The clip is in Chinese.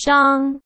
张